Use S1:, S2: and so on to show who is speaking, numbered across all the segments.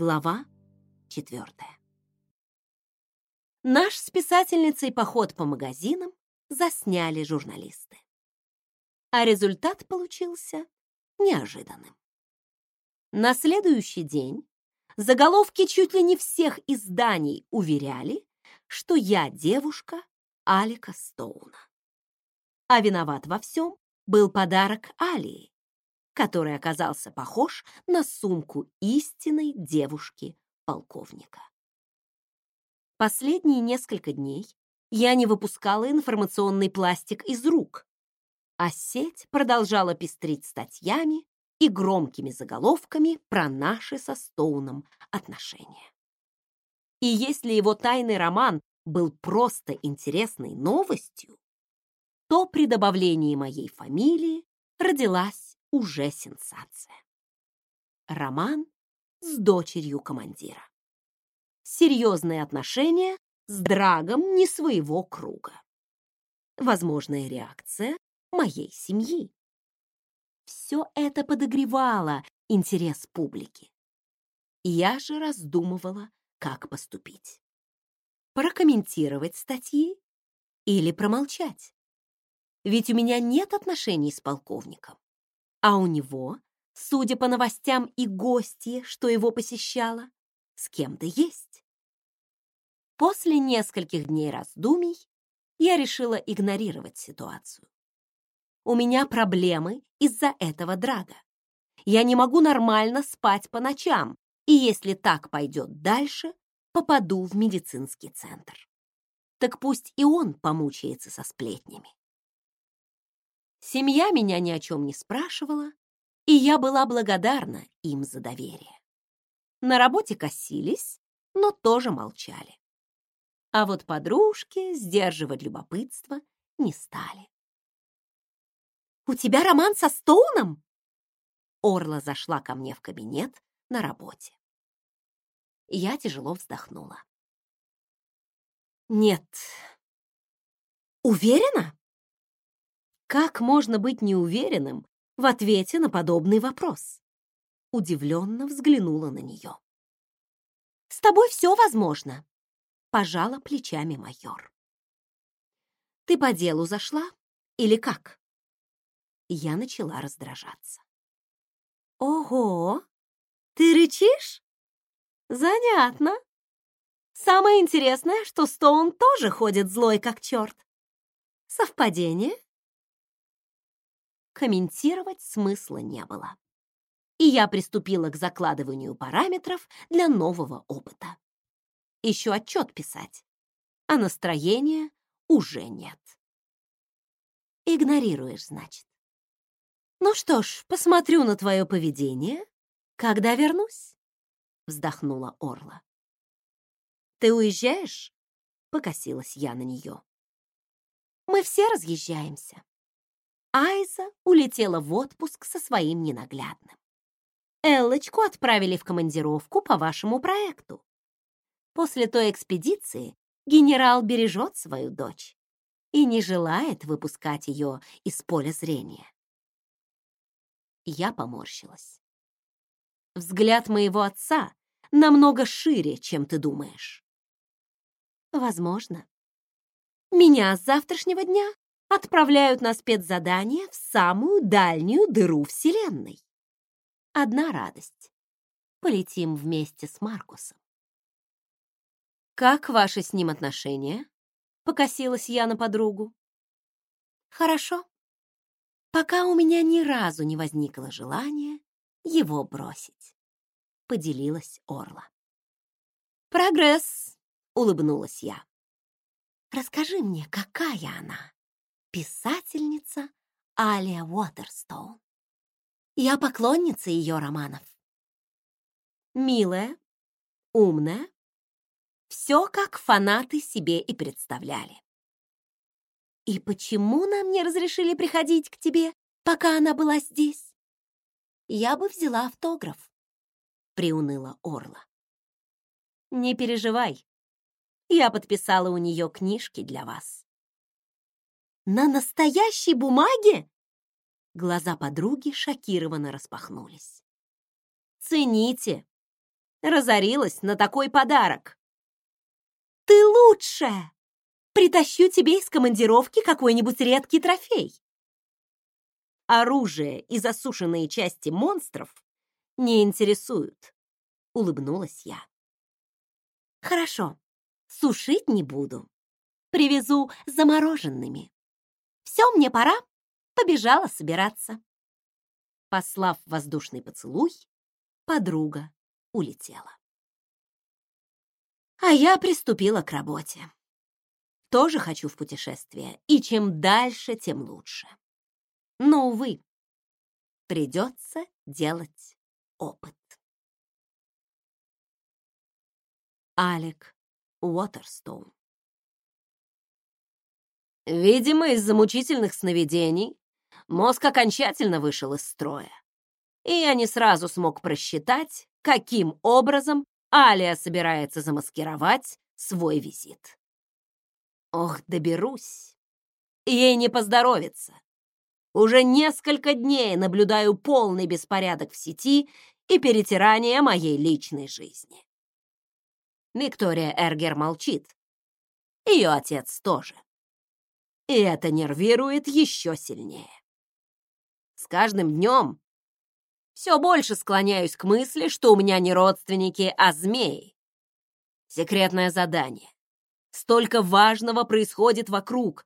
S1: Глава четвертая. Наш с писательницей поход по магазинам засняли журналисты. А результат получился неожиданным. На следующий день заголовки чуть ли не всех изданий уверяли, что я девушка Алика Стоуна. А виноват во всем был подарок Алии, который оказался похож на сумку истинной девушки-полковника. Последние несколько дней я не выпускала информационный пластик из рук, а сеть продолжала пестрить статьями и громкими заголовками про наши со Стоуном отношения. И если его тайный роман был просто интересной новостью, то при добавлении моей фамилии родилась уже сенсация. Роман с дочерью командира. Серьезные отношения с драгом не своего круга. Возможная реакция моей семьи. Все это подогревало интерес публики. Я же раздумывала, как поступить. Прокомментировать статьи или промолчать? Ведь у меня нет отношений с полковником. А у него, судя по новостям и гости, что его посещало, с кем-то есть. После нескольких дней раздумий я решила игнорировать ситуацию. У меня проблемы из-за этого драга. Я не могу нормально спать по ночам, и если так пойдет дальше, попаду в медицинский центр. Так пусть и он помучается со сплетнями. Семья меня ни о чем не спрашивала, и я была благодарна им за доверие. На работе косились, но тоже молчали. А вот подружки сдерживать любопытство не стали. «У тебя роман со Стоуном?» Орла зашла ко мне в кабинет на работе. Я тяжело вздохнула. «Нет». «Уверена?» Как можно быть неуверенным в ответе на подобный вопрос? Удивленно взглянула на нее. «С тобой все возможно», — пожала плечами майор. «Ты по делу зашла или как?» Я начала раздражаться. «Ого! Ты рычишь? Занятно. Самое интересное, что Стоун тоже ходит злой как черт. Совпадение?» Комментировать смысла не было. И я приступила к закладыванию параметров для нового опыта. Еще отчет писать, а настроения уже нет. Игнорируешь, значит. Ну что ж, посмотрю на твое поведение, когда вернусь, вздохнула Орла. Ты уезжаешь? Покосилась я на нее. Мы все разъезжаемся. Айза улетела в отпуск со своим ненаглядным. Эллочку отправили в командировку по вашему проекту. После той экспедиции генерал бережет свою дочь и не желает выпускать ее из поля зрения. Я поморщилась. Взгляд моего отца намного шире, чем ты думаешь. Возможно. Меня с завтрашнего дня отправляют на спецзадание в самую дальнюю дыру Вселенной. Одна радость. Полетим вместе с Маркусом. «Как ваши с ним отношения?» — покосилась я на подругу. «Хорошо. Пока у меня ни разу не возникло желания его бросить», — поделилась Орла. «Прогресс!» — улыбнулась я. «Расскажи мне, какая она?» Писательница Алия Уотерстоун. Я поклонница ее романов. Милая, умная, все как фанаты себе и представляли. И почему нам не разрешили приходить к тебе, пока она была здесь? Я бы взяла автограф, приуныла Орла. Не переживай, я подписала у нее книжки для вас. На настоящей бумаге? Глаза подруги шокированно распахнулись. Цените. разорилась на такой подарок. Ты лучшая! Притащу тебе из командировки какой-нибудь редкий трофей. Оружие и засушенные части монстров не интересуют, улыбнулась я. Хорошо, сушить не буду. Привезу замороженными. Все, мне пора. Побежала собираться. Послав воздушный поцелуй, подруга улетела. А я приступила к работе. Тоже хочу в путешествие, и чем дальше, тем лучше. Но, увы, придется делать опыт. Алек Уотерстоун Видимо, из-за мучительных сновидений мозг окончательно вышел из строя. И я не сразу смог просчитать, каким образом Алия собирается замаскировать свой визит. Ох, доберусь. Ей не поздоровится. Уже несколько дней наблюдаю полный беспорядок в сети и перетирание моей личной жизни. Виктория Эргер молчит. Ее отец тоже. И это нервирует еще сильнее. С каждым днем все больше склоняюсь к мысли, что у меня не родственники, а змеи. Секретное задание. Столько важного происходит вокруг,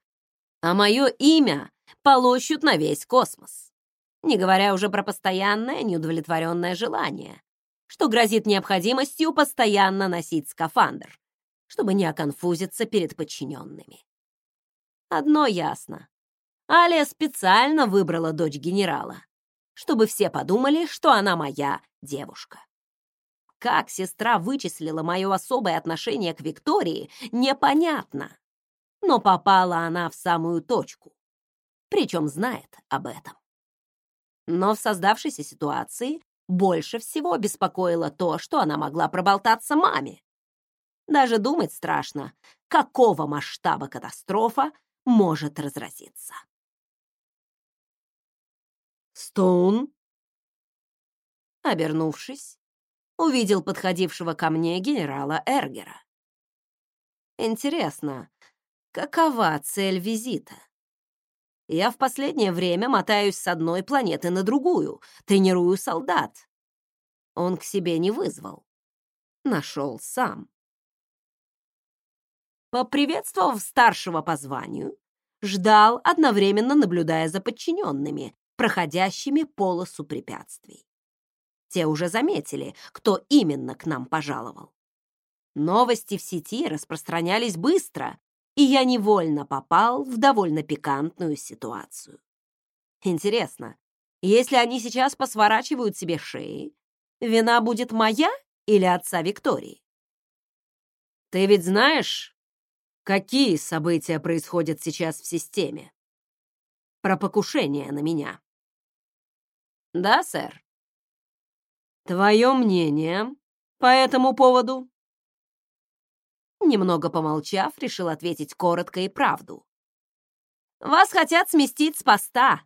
S1: а мое имя полощут на весь космос. Не говоря уже про постоянное неудовлетворенное желание, что грозит необходимостью постоянно носить скафандр, чтобы не оконфузиться перед подчиненными. Одно ясно. Алия специально выбрала дочь генерала, чтобы все подумали, что она моя девушка. Как сестра вычислила мое особое отношение к Виктории, непонятно. Но попала она в самую точку. Причем знает об этом. Но в создавшейся ситуации больше всего беспокоило то, что она могла проболтаться маме. Даже думать страшно, какого масштаба катастрофа может разразиться. «Стоун?» Обернувшись, увидел подходившего ко мне генерала Эргера. Интересно, какова цель визита? Я в последнее время мотаюсь с одной планеты на другую, тренирую солдат. Он к себе не вызвал. Нашел сам. Поприветствовав старшего по званию, ждал, одновременно наблюдая за подчиненными, проходящими полосу препятствий. Те уже заметили, кто именно к нам пожаловал. Новости в сети распространялись быстро, и я невольно попал в довольно пикантную ситуацию. Интересно, если они сейчас посворачивают себе шеи, вина будет моя или отца Виктории? Ты ведь знаешь, Какие события происходят сейчас в системе? Про покушение на меня. Да, сэр. Твое мнение по этому поводу? Немного помолчав, решил ответить коротко и правду. Вас хотят сместить с поста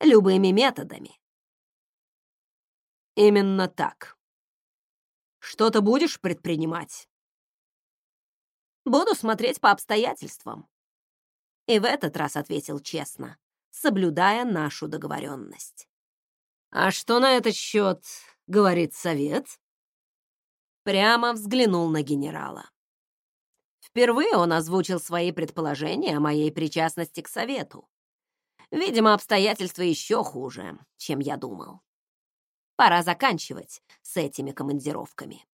S1: любыми методами. Именно так. Что-то будешь предпринимать? Буду смотреть по обстоятельствам. И в этот раз ответил честно, соблюдая нашу договоренность. А что на этот счет говорит совет? Прямо взглянул на генерала. Впервые он озвучил свои предположения о моей причастности к совету. Видимо, обстоятельства еще хуже, чем я думал. Пора заканчивать с этими командировками.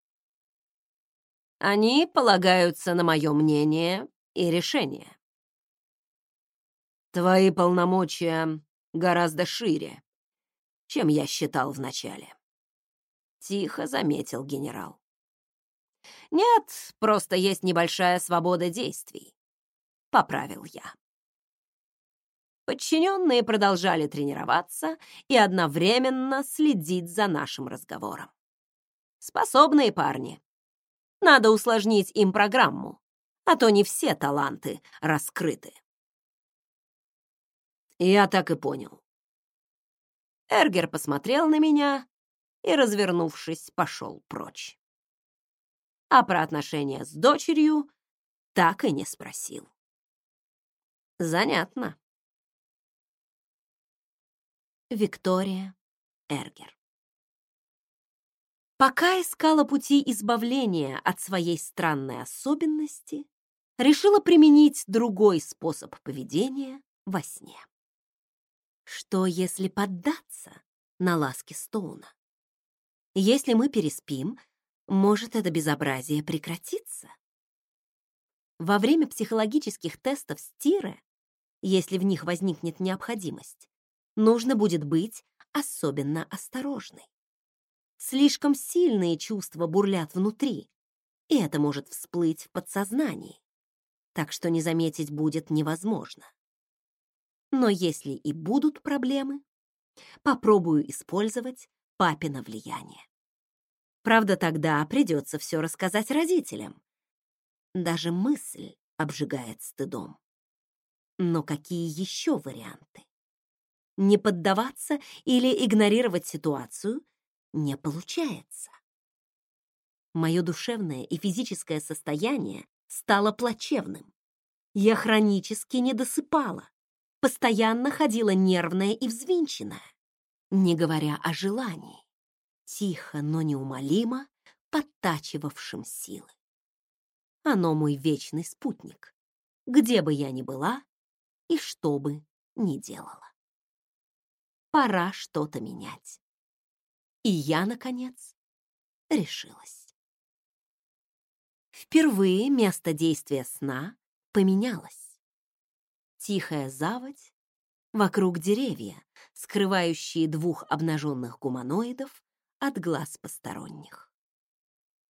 S1: Они полагаются на мое мнение и решение. Твои полномочия гораздо шире, чем я считал вначале. Тихо заметил генерал. Нет, просто есть небольшая свобода действий. Поправил я. Подчиненные продолжали тренироваться и одновременно следить за нашим разговором. Способные парни, надо усложнить им программу, а то не все таланты раскрыты. Я так и понял. Эргер посмотрел на меня и, развернувшись, пошел прочь. а про отношения с дочерью так и не спросил. Занятно. Виктория Эргер Пока искала пути избавления от своей странной особенности, решила применить другой способ поведения во сне. Что, если поддаться на ласки Стоуна? Если мы переспим, может, это безобразие прекратится? Во время психологических тестов Стира, если в них возникнет необходимость, нужно будет быть особенно осторожной. Слишком сильные чувства бурлят внутри, и это может всплыть в подсознании, так что не заметить будет невозможно. Но если и будут проблемы, попробую использовать папино влияние. Правда, тогда придется все рассказать родителям. Даже мысль обжигает стыдом. Но какие еще варианты? Не поддаваться или игнорировать ситуацию не получается. Мое душевное и физическое состояние стало плачевным. Я хронически не досыпала, постоянно ходила нервная и взвинченная, не говоря о желании, тихо, но неумолимо подтачивавшим силы. Оно мой вечный спутник, где бы я ни была и что бы ни делала. Пора что-то менять. И я, наконец, решилась. Впервые место действия сна поменялось. Тихая заводь, вокруг деревья, скрывающие двух обнаженных гуманоидов от глаз посторонних.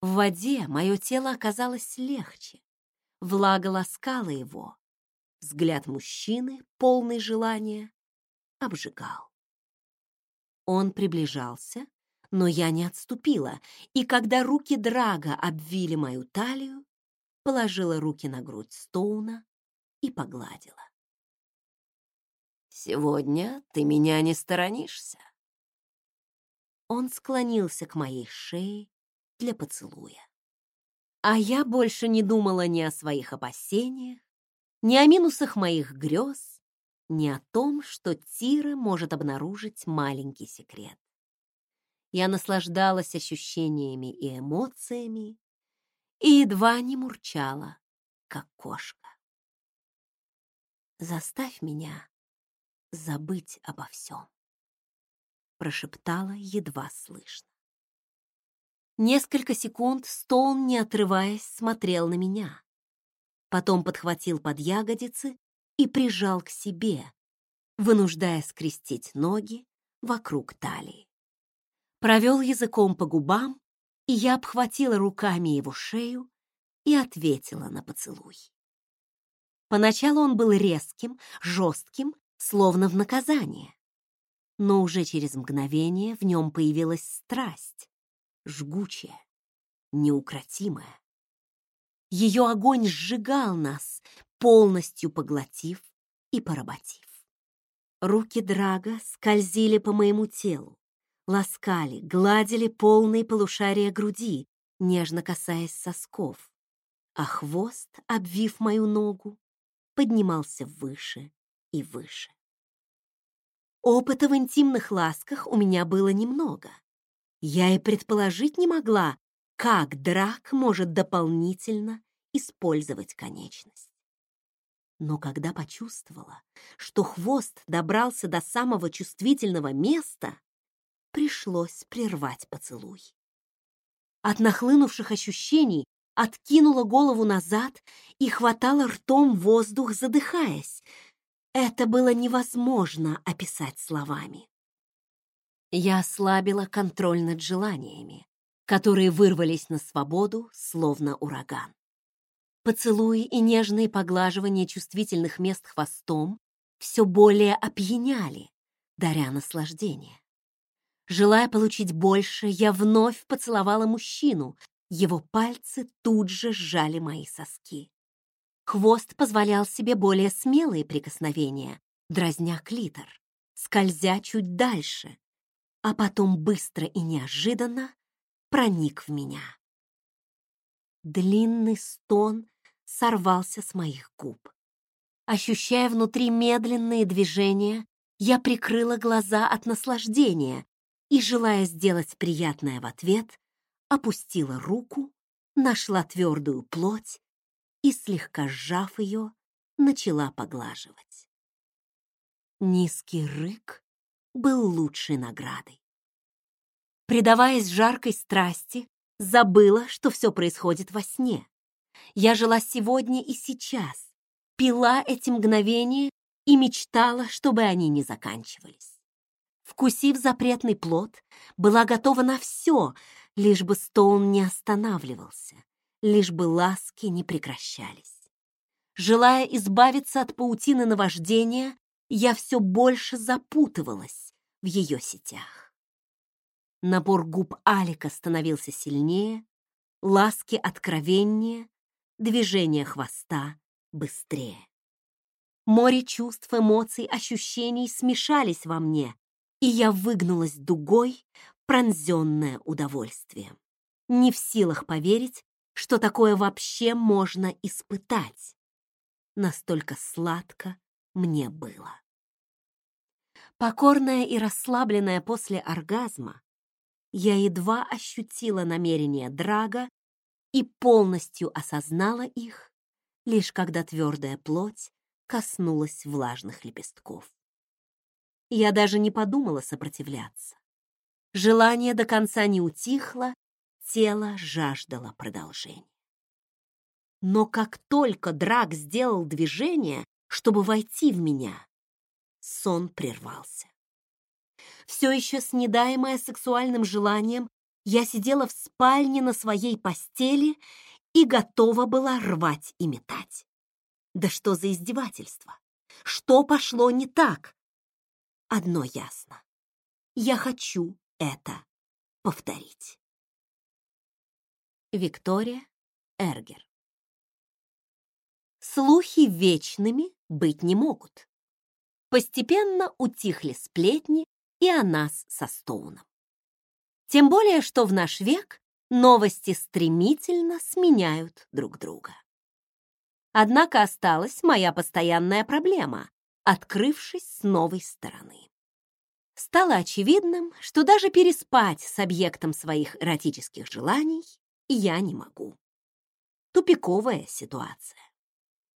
S1: В воде мое тело оказалось легче, влага ласкала его, взгляд мужчины, полный желания, обжигал. Он приближался, но я не отступила, и когда руки Драга обвили мою талию, положила руки на грудь Стоуна и погладила. «Сегодня ты меня не сторонишься?» Он склонился к моей шее для поцелуя. А я больше не думала ни о своих опасениях, ни о минусах моих грез, ни о том, что Тира может обнаружить маленький секрет. Я наслаждалась ощущениями и эмоциями и едва не мурчала, как кошка. «Заставь меня забыть обо всем», — прошептала едва слышно. Несколько секунд Стоун, не отрываясь, смотрел на меня. Потом подхватил под ягодицы и прижал к себе, вынуждая скрестить ноги вокруг талии провел языком по губам, и я обхватила руками его шею и ответила на поцелуй. Поначалу он был резким, жестким, словно в наказание. Но уже через мгновение в нем появилась страсть, жгучая, неукротимая. Ее огонь сжигал нас, полностью поглотив и поработив. Руки Драга скользили по моему телу, ласкали, гладили полные полушария груди, нежно касаясь сосков, а хвост, обвив мою ногу, поднимался выше и выше. Опыта в интимных ласках у меня было немного. Я и предположить не могла, как драк может дополнительно использовать конечность. Но когда почувствовала, что хвост добрался до самого чувствительного места, пришлось прервать поцелуй. От нахлынувших ощущений откинула голову назад и хватала ртом воздух, задыхаясь. Это было невозможно описать словами. Я ослабила контроль над желаниями, которые вырвались на свободу, словно ураган. Поцелуи и нежные поглаживания чувствительных мест хвостом все более опьяняли, даря наслаждение. Желая получить больше, я вновь поцеловала мужчину. Его пальцы тут же сжали мои соски. Хвост позволял себе более смелые прикосновения, дразня клитор, скользя чуть дальше, а потом быстро и неожиданно проник в меня. Длинный стон сорвался с моих губ. Ощущая внутри медленные движения, я прикрыла глаза от наслаждения и, желая сделать приятное в ответ, опустила руку, нашла твердую плоть и, слегка сжав ее, начала поглаживать. Низкий рык был лучшей наградой. Предаваясь жаркой страсти, забыла, что все происходит во сне. Я жила сегодня и сейчас, пила эти мгновения и мечтала, чтобы они не заканчивались. Вкусив запретный плод, была готова на все, лишь бы Стоун не останавливался, лишь бы ласки не прекращались. Желая избавиться от паутины наваждения, я все больше запутывалась в ее сетях. Напор губ Алика становился сильнее, ласки откровеннее, движение хвоста быстрее. Море чувств, эмоций, ощущений смешались во мне, и я выгнулась дугой, пронзенная удовольствием. Не в силах поверить, что такое вообще можно испытать. Настолько сладко мне было. Покорная и расслабленная после оргазма, я едва ощутила намерения Драга и полностью осознала их, лишь когда твердая плоть коснулась влажных лепестков. Я даже не подумала сопротивляться. Желание до конца не утихло, тело жаждало продолжения. Но как только Драг сделал движение, чтобы войти в меня, сон прервался. Все еще снедаемая сексуальным желанием, я сидела в спальне на своей постели и готова была рвать и метать. Да что за издевательство? Что пошло не так? Одно ясно. Я хочу это повторить. Виктория Эргер Слухи вечными быть не могут. Постепенно утихли сплетни и о нас со Стоуном. Тем более, что в наш век новости стремительно сменяют друг друга. Однако осталась моя постоянная проблема, открывшись с новой стороны. Стало очевидным, что даже переспать с объектом своих эротических желаний я не могу. Тупиковая ситуация.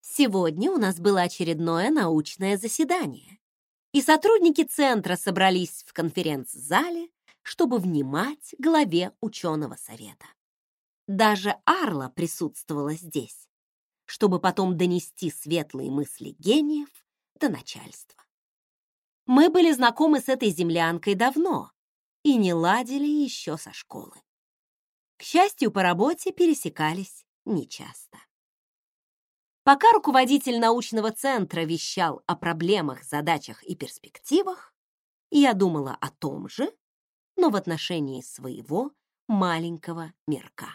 S1: Сегодня у нас было очередное научное заседание, и сотрудники центра собрались в конференц-зале, чтобы внимать главе ученого совета. Даже Арла присутствовала здесь, чтобы потом донести светлые мысли гениев до начальства. Мы были знакомы с этой землянкой давно и не ладили еще со школы. К счастью, по работе пересекались нечасто. Пока руководитель научного центра вещал о проблемах, задачах и перспективах, я думала о том же, но в отношении своего маленького мирка.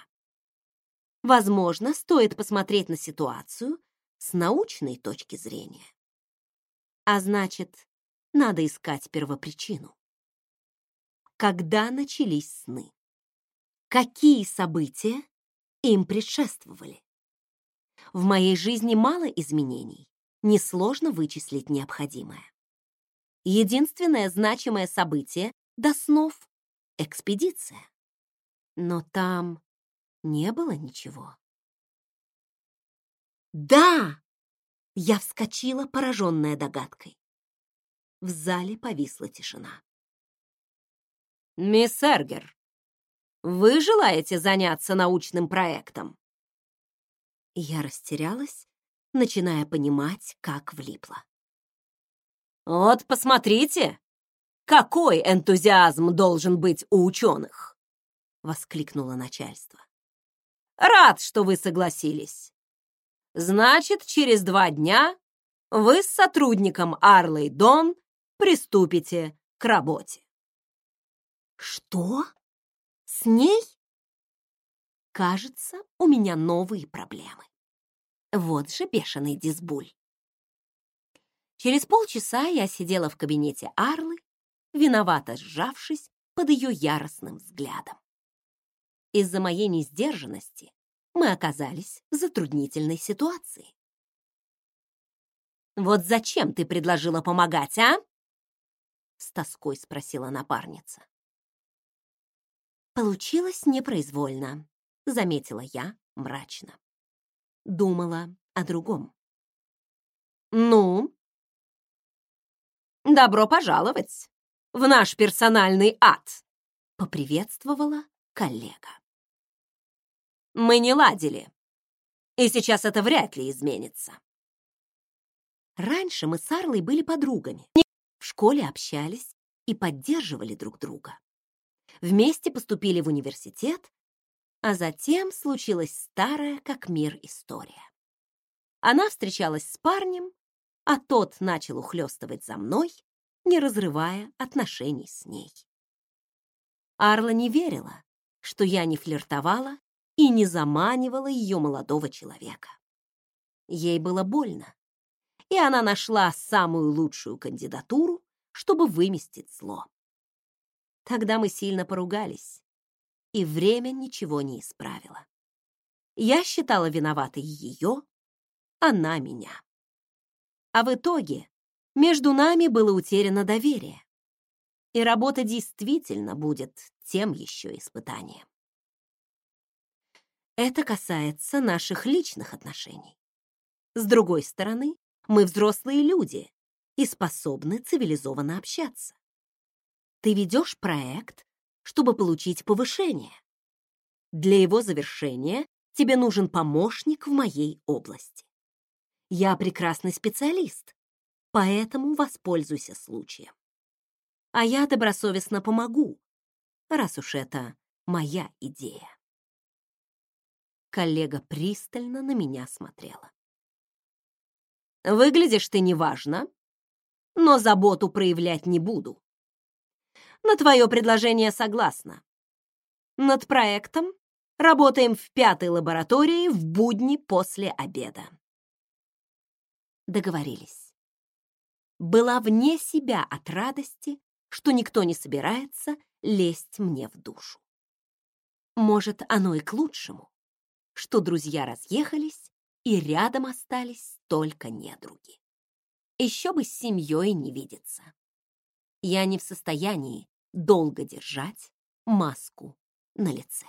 S1: Возможно, стоит посмотреть на ситуацию с научной точки зрения. А значит, надо искать первопричину. Когда начались сны? Какие события им предшествовали? В моей жизни мало изменений, несложно вычислить необходимое. Единственное значимое событие до снов — экспедиция. Но там не было ничего. «Да!» — я вскочила, пораженная догадкой. В зале повисла тишина. «Мисс Эргер, вы желаете заняться научным проектом?» Я растерялась, начиная понимать, как влипла. «Вот посмотрите, какой энтузиазм должен быть у ученых!» — воскликнуло начальство. «Рад, что вы согласились. Значит, через два дня вы с сотрудником Арлей Дон приступите к работе». «Что? С ней?» Кажется, у меня новые проблемы. Вот же бешеный дисбуль. Через полчаса я сидела в кабинете Арлы, виновато сжавшись под ее яростным взглядом. Из-за моей несдержанности мы оказались в затруднительной ситуации. «Вот зачем ты предложила помогать, а?» С тоской спросила напарница. Получилось непроизвольно, заметила я мрачно. Думала о другом. «Ну?» «Добро пожаловать в наш персональный ад!» — поприветствовала коллега. «Мы не ладили, и сейчас это вряд ли изменится». Раньше мы с Арлой были подругами, в школе общались и поддерживали друг друга. Вместе поступили в университет, а затем случилась старая как мир история. Она встречалась с парнем, а тот начал ухлёстывать за мной, не разрывая отношений с ней. Арла не верила, что я не флиртовала и не заманивала ее молодого человека. Ей было больно, и она нашла самую лучшую кандидатуру, чтобы выместить зло. Тогда мы сильно поругались, и время ничего не исправило. Я считала виноватой ее, она меня. А в итоге между нами было утеряно доверие, и работа действительно будет тем еще испытанием. Это касается наших личных отношений. С другой стороны, мы взрослые люди и способны цивилизованно общаться. Ты ведешь проект, чтобы получить повышение. Для его завершения тебе нужен помощник в моей области. Я прекрасный специалист, поэтому воспользуйся случаем. А я добросовестно помогу, раз уж это моя идея. Коллега пристально на меня смотрела. Выглядишь ты неважно, но заботу проявлять не буду. На твое предложение согласна. Над проектом работаем в пятой лаборатории в будни после обеда. Договорились. Была вне себя от радости, что никто не собирается лезть мне в душу. Может, оно и к лучшему, что друзья разъехались, и рядом остались только недруги. Еще бы с семьей не видеться. Я не в состоянии долго держать маску на лице.